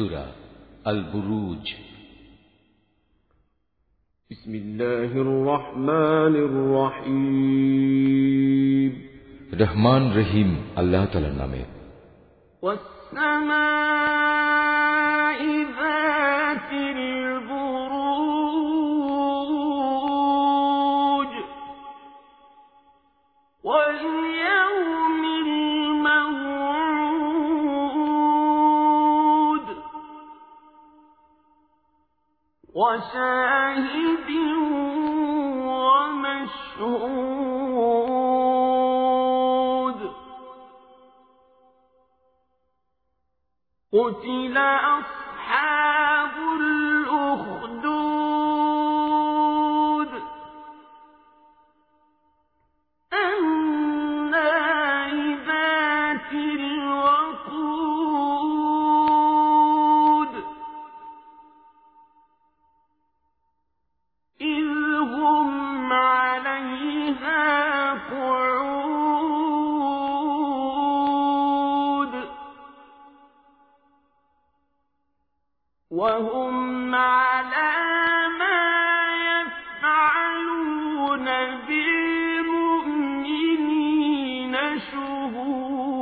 سورة البروج. بسم الله الرحمن الرحيم. رحمن رحيم الله تعالى نامه. والسماء وشاهد ومشهود. قتل أصحاب وهم على ما يفعلون بالمؤمنين شهود.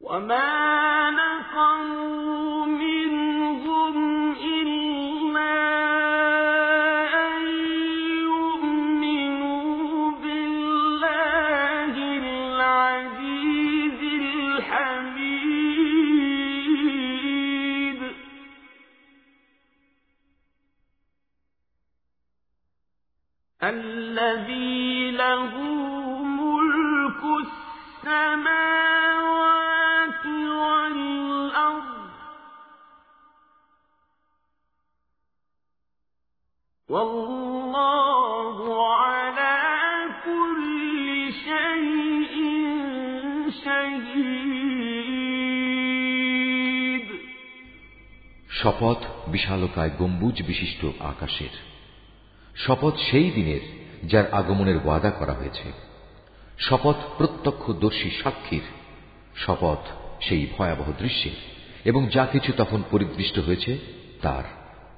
وما الذي له ملك السماوات والأرض والله على كل شيء شهيد শপথ বিশালকায় গম্বুজ বিশিষ্ট আকাশের শপথ সেই দিনের যার আগমনের ওয়াদা করা হয়েছে। শপথ প্রত্যক্ষদর্শী সাক্ষীর, শপথ সেই ভয়াবহ দৃশ্যের, এবং যা কিছু তখন পরিদৃষ্ট হয়েছে, তার।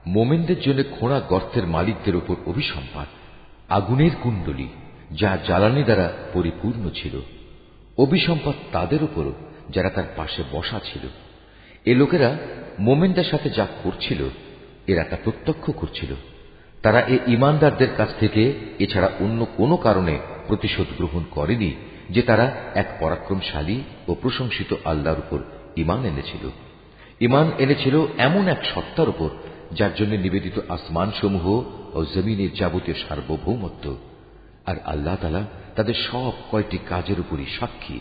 মোমেনদের জন্য খোঁড়া গর্তের মালিকদের উপর অভিসম্পাদ আগুনের কুণ্ডলী, যা জ্বালানি দ্বারা পরিপূর্ণ ছিল। অভিসম্পাদ তাদের উপর যারা তার পাশে বসা ছিল। এ লোকেরা মোমেনদের সাথে যা করছিল, এরা তা প্রত্যক্ষ করছিল। তারা এ ইমানদারদের কাছ থেকে এছাড়া অন্য কোনো কারণে প্রতিশোধ গ্রহণ করেনি যে তারা এক পরাক্রমশালী ও প্রশংসিত আল্লাহর উপর ইমান এনেছিল। ইমান এনেছিল এমন এক সত্তার উপর, যার জন্য নিবেদিত আসমানসমূহ ও জমিনের যাবতীয় সার্বভৌমত্ব। আর আল্লাহ তালা তাদের সব কয়টি কাজের উপরই সাক্ষী।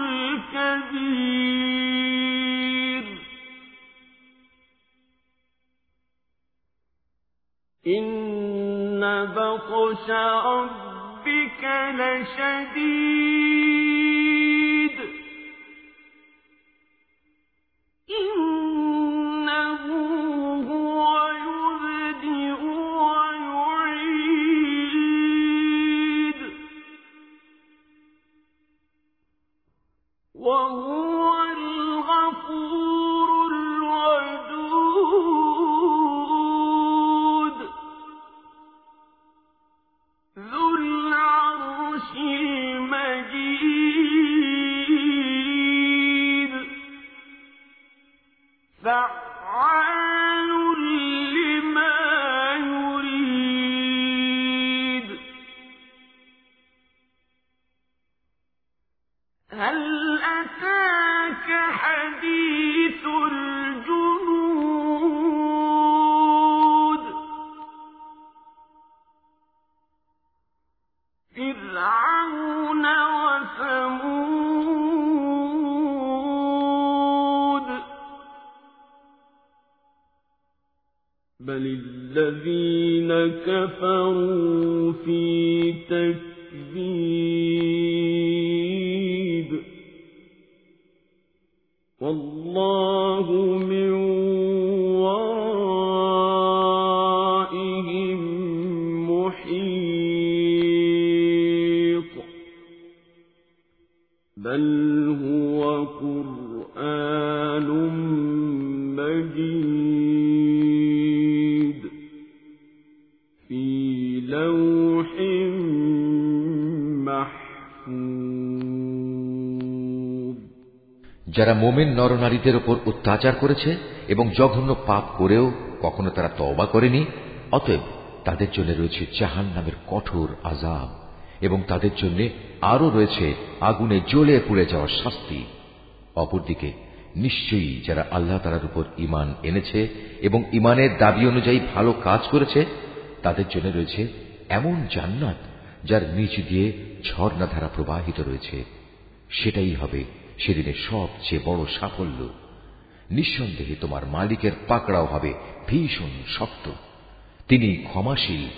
الكبير. إن بطش ربك لشديد. الذين كفروا في تكذيب والله যারা মোমেন নরনারীদের ওপর অত্যাচার করেছে এবং জঘন্য পাপ করেও কখনো তারা তওবা করেনি, অতএব তাদের জন্য রয়েছে জাহান নামের কঠোর আজাব এবং তাদের জন্য আরও রয়েছে আগুনে জ্বলে পুড়ে যাওয়ার শাস্তি। অপরদিকে, নিশ্চয়ই যারা আল্লাহ তালার উপর ইমান এনেছে এবং ইমানের দাবি অনুযায়ী ভালো কাজ করেছে, তাদের জন্য রয়েছে এমন জান্নাত যার নিচ দিয়ে ঝর্ণাধারা প্রবাহিত রয়েছে। সেটাই হবে সেদিনের সবচেয়ে বড় সাফল্য। নিঃসন্দেহে তোমার মালিকের পাকড়াও হবে ভীষণ শক্ত। তিনি ক্ষমাশীল,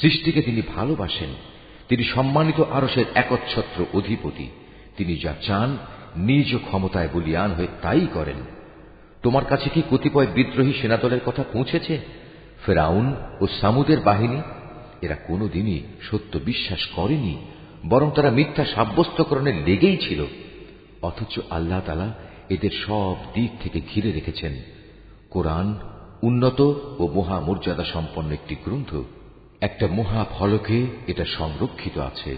সৃষ্টিকে তিনি ভালোবাসেন, তিনি সম্মানিত আরসের একচ্ছত্র অধিপতি। তিনি যা চান, নিজ ক্ষমতায় বলিয়ান হয়ে তাই করেন। তোমার কাছে কি কতিপয় বিদ্রোহী সেনাদলের কথা পৌঁছেছে? ফেরাউন ও সামুদের বাহিনী? এরা কোনোদিনই সত্য বিশ্বাস করেনি, বরং তারা মিথ্যা সাব্যস্তকরণে লেগেই ছিল। অথচ আল্লাহ তালা এদের সব দিক থেকে ঘিরে রেখেছেন। কোরআন উন্নত ও মহা মর্যাদা সম্পন্ন একটি গ্রন্থ। একটা মহা ফলকে এটা সংরক্ষিত আছে।